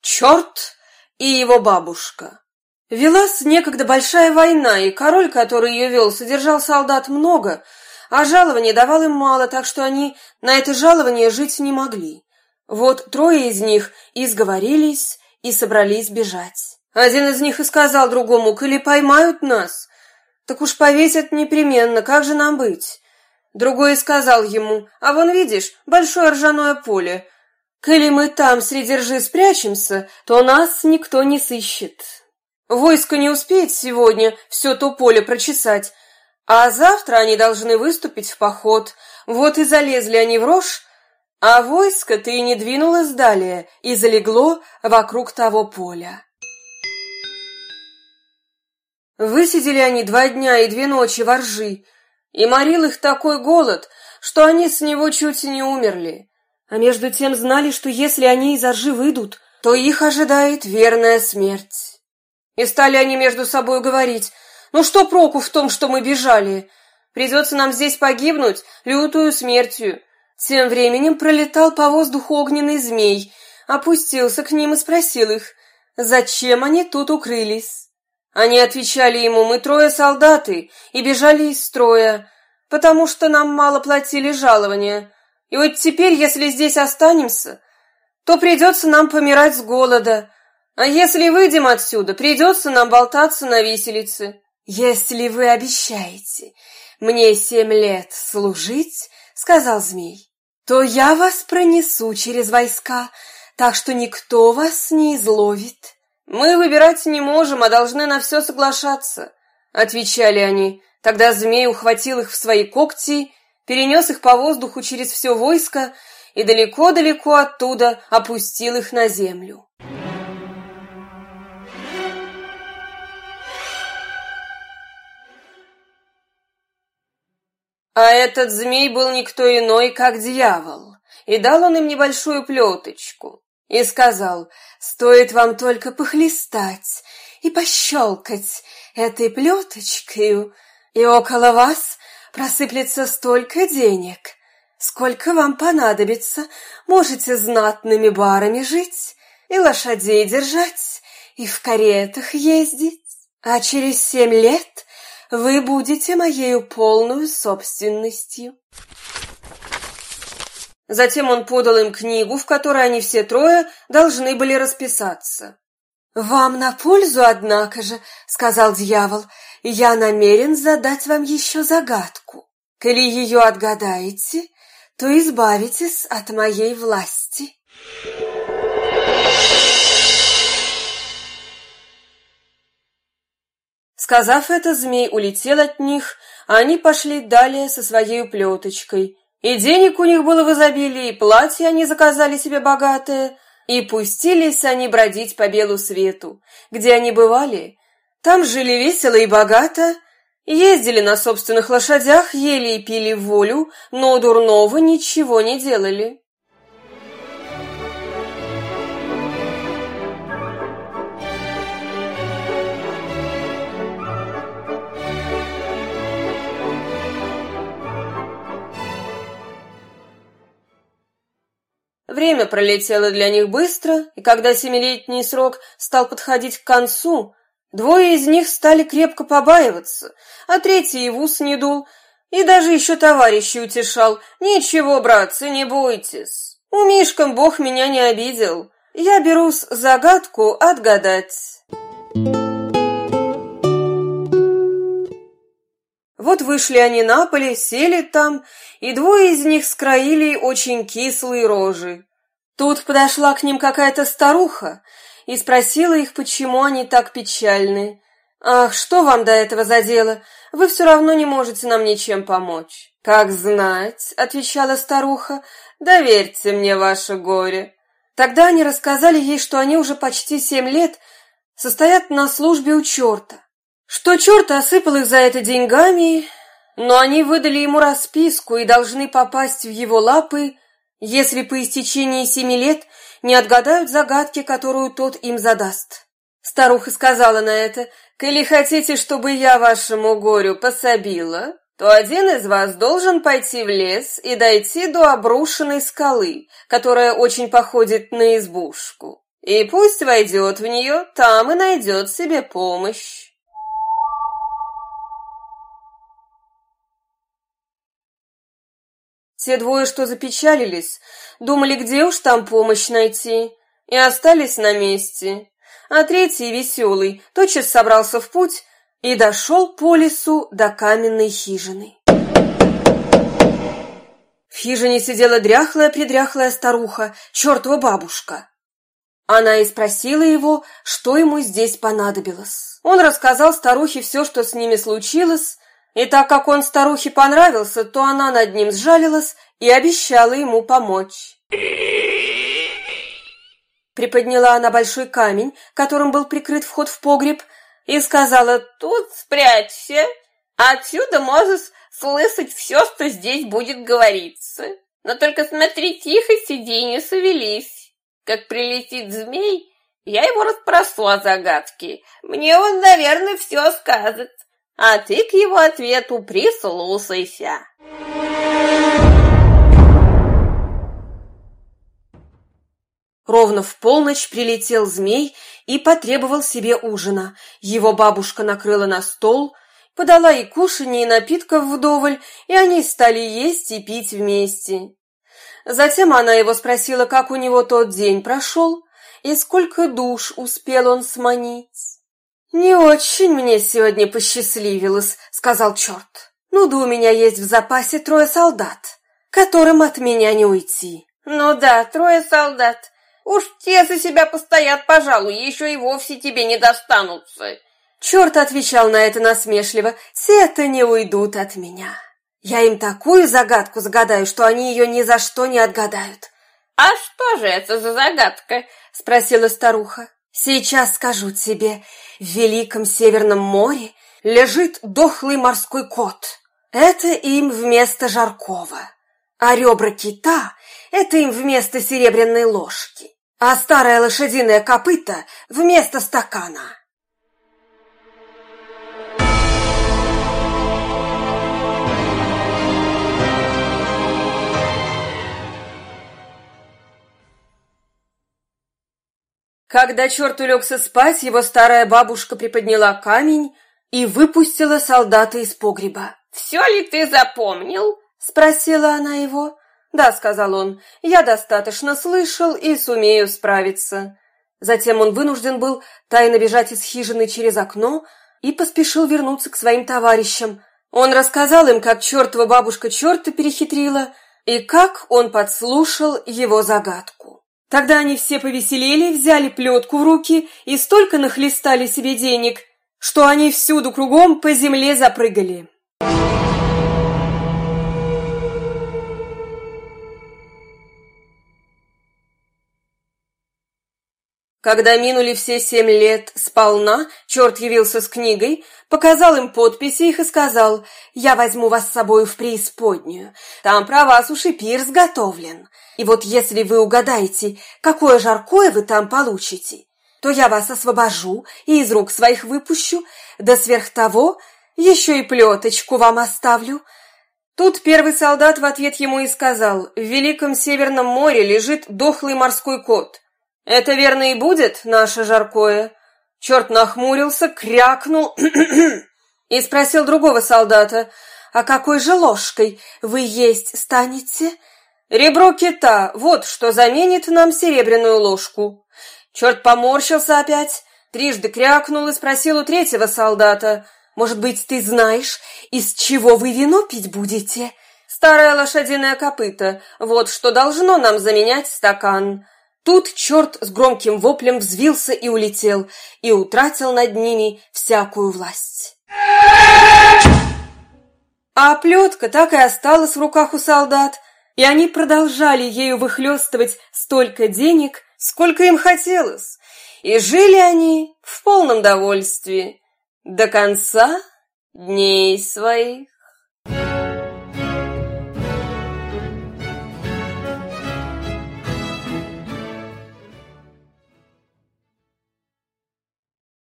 Черт и его бабушка. Велась некогда большая война, и король, который ее вел, содержал солдат много, а жалования давал им мало, так что они на это жалование жить не могли. Вот трое из них изговорились и собрались бежать. Один из них и сказал другому, «Коли поймают нас, так уж повесят непременно, как же нам быть?» Другой сказал ему, «А вон видишь, большое ржаное поле. Коли мы там среди ржи спрячемся, то нас никто не сыщет. Войско не успеет сегодня все то поле прочесать, а завтра они должны выступить в поход. Вот и залезли они в рожь, а войско-то и не двинулось далее и залегло вокруг того поля. Высидели они два дня и две ночи во ржи, и морил их такой голод, что они с него чуть не умерли. А между тем знали, что если они из ржи выйдут, то их ожидает верная смерть. И стали они между собой говорить, ну что проку в том, что мы бежали? Придется нам здесь погибнуть лютую смертью. Тем временем пролетал по воздуху огненный змей, опустился к ним и спросил их, зачем они тут укрылись. Они отвечали ему, мы трое солдаты и бежали из строя, потому что нам мало платили жалования. И вот теперь, если здесь останемся, то придется нам помирать с голода, а если выйдем отсюда, придется нам болтаться на виселице. Если вы обещаете мне семь лет служить, — сказал змей, — то я вас пронесу через войска, так что никто вас не изловит. «Мы выбирать не можем, а должны на все соглашаться», — отвечали они. Тогда змей ухватил их в свои когти, перенес их по воздуху через все войско и далеко-далеко оттуда опустил их на землю. А этот змей был никто иной, как дьявол, и дал он им небольшую плеточку и сказал, «Стоит вам только похлестать и пощелкать этой плеточкой, и около вас просыплется столько денег, сколько вам понадобится, можете знатными барами жить и лошадей держать, и в каретах ездить, а через семь лет вы будете моею полную собственностью». Затем он подал им книгу, в которой они все трое должны были расписаться. «Вам на пользу, однако же, — сказал дьявол, — я намерен задать вам еще загадку. Коли ее отгадаете, то избавитесь от моей власти». Сказав это, змей улетел от них, а они пошли далее со своей плеточкой, и денег у них было в изобилии, и платья они заказали себе богатое, и пустились они бродить по белу свету. Где они бывали, там жили весело и богато, ездили на собственных лошадях, ели и пили волю, но дурного ничего не делали. Время пролетело для них быстро, и когда семилетний срок стал подходить к концу, двое из них стали крепко побаиваться, а третий и в ус не дул, и даже еще товарищи утешал. «Ничего, братцы, не бойтесь. У Мишкам Бог меня не обидел. Я берусь загадку отгадать». Вот вышли они на поле, сели там, и двое из них скроили очень кислые рожи. Тут подошла к ним какая-то старуха и спросила их, почему они так печальны. «Ах, что вам до этого за дело? Вы все равно не можете нам ничем помочь». «Как знать», — отвечала старуха, — «доверьте мне ваше горе». Тогда они рассказали ей, что они уже почти семь лет состоят на службе у черта что черт осыпал их за это деньгами, но они выдали ему расписку и должны попасть в его лапы, если по истечении семи лет не отгадают загадки, которую тот им задаст. Старуха сказала на это, «Коли хотите, чтобы я вашему горю пособила, то один из вас должен пойти в лес и дойти до обрушенной скалы, которая очень походит на избушку. и пусть войдет в нее, там и найдет себе помощь. Те двое, что запечалились, думали, где уж там помощь найти, и остались на месте. А третий, веселый, тотчас собрался в путь и дошел по лесу до каменной хижины. В хижине сидела дряхлая-предряхлая старуха, чертова бабушка. Она и спросила его, что ему здесь понадобилось. Он рассказал старухе все, что с ними случилось, и так как он старухе понравился, то она над ним сжалилась и обещала ему помочь. Приподняла она большой камень, которым был прикрыт вход в погреб, и сказала «Тут спрячься, отсюда можешь слышать все, что здесь будет говориться. Но только смотри тихо, сиди, не совелись. Как прилетит змей, я его расспросу о загадке. Мне он, наверное, все скажет а ты к его ответу прислушайся. Ровно в полночь прилетел змей и потребовал себе ужина. Его бабушка накрыла на стол, подала и кушанье, и напитков вдоволь, и они стали есть и пить вместе. Затем она его спросила, как у него тот день прошел, и сколько душ успел он сманить. «Не очень мне сегодня посчастливилось», — сказал черт. «Ну да у меня есть в запасе трое солдат, которым от меня не уйти». «Ну да, трое солдат. Уж те за себя постоят, пожалуй, еще и вовсе тебе не достанутся». Черт отвечал на это насмешливо. «Те-то не уйдут от меня. Я им такую загадку загадаю, что они ее ни за что не отгадают». «А что же это за загадка?» — спросила старуха. «Сейчас скажу тебе. В Великом Северном море лежит дохлый морской кот. Это им вместо жаркого. А ребра кита – это им вместо серебряной ложки. А старая лошадиная копыта – вместо стакана. Когда черт улегся спать, его старая бабушка приподняла камень и выпустила солдата из погреба. «Все ли ты запомнил?» — спросила она его. «Да», — сказал он, — «я достаточно слышал и сумею справиться». Затем он вынужден был тайно бежать из хижины через окно и поспешил вернуться к своим товарищам. Он рассказал им, как чертова бабушка черта перехитрила и как он подслушал его загадку. Тогда они все повеселели, взяли плетку в руки и столько нахлестали себе денег, что они всюду кругом по земле запрыгали. Когда минули все семь лет сполна, черт явился с книгой, показал им подписи их и сказал, «Я возьму вас с собою в преисподнюю, там про вас уж и пир сготовлен, и вот если вы угадаете, какое жаркое вы там получите, то я вас освобожу и из рук своих выпущу, да сверх того еще и плеточку вам оставлю». Тут первый солдат в ответ ему и сказал, «В Великом Северном море лежит дохлый морской кот». «Это верно и будет наше жаркое?» Черт нахмурился, крякнул и спросил другого солдата, «А какой же ложкой вы есть станете?» «Ребро кита, вот что заменит нам серебряную ложку». Черт поморщился опять, трижды крякнул и спросил у третьего солдата, «Может быть, ты знаешь, из чего вы вино пить будете?» «Старая лошадиная копыта, вот что должно нам заменять стакан». Тут черт с громким воплем взвился и улетел, и утратил над ними всякую власть. А плетка так и осталась в руках у солдат, и они продолжали ею выхлестывать столько денег, сколько им хотелось, и жили они в полном довольстве до конца дней своих.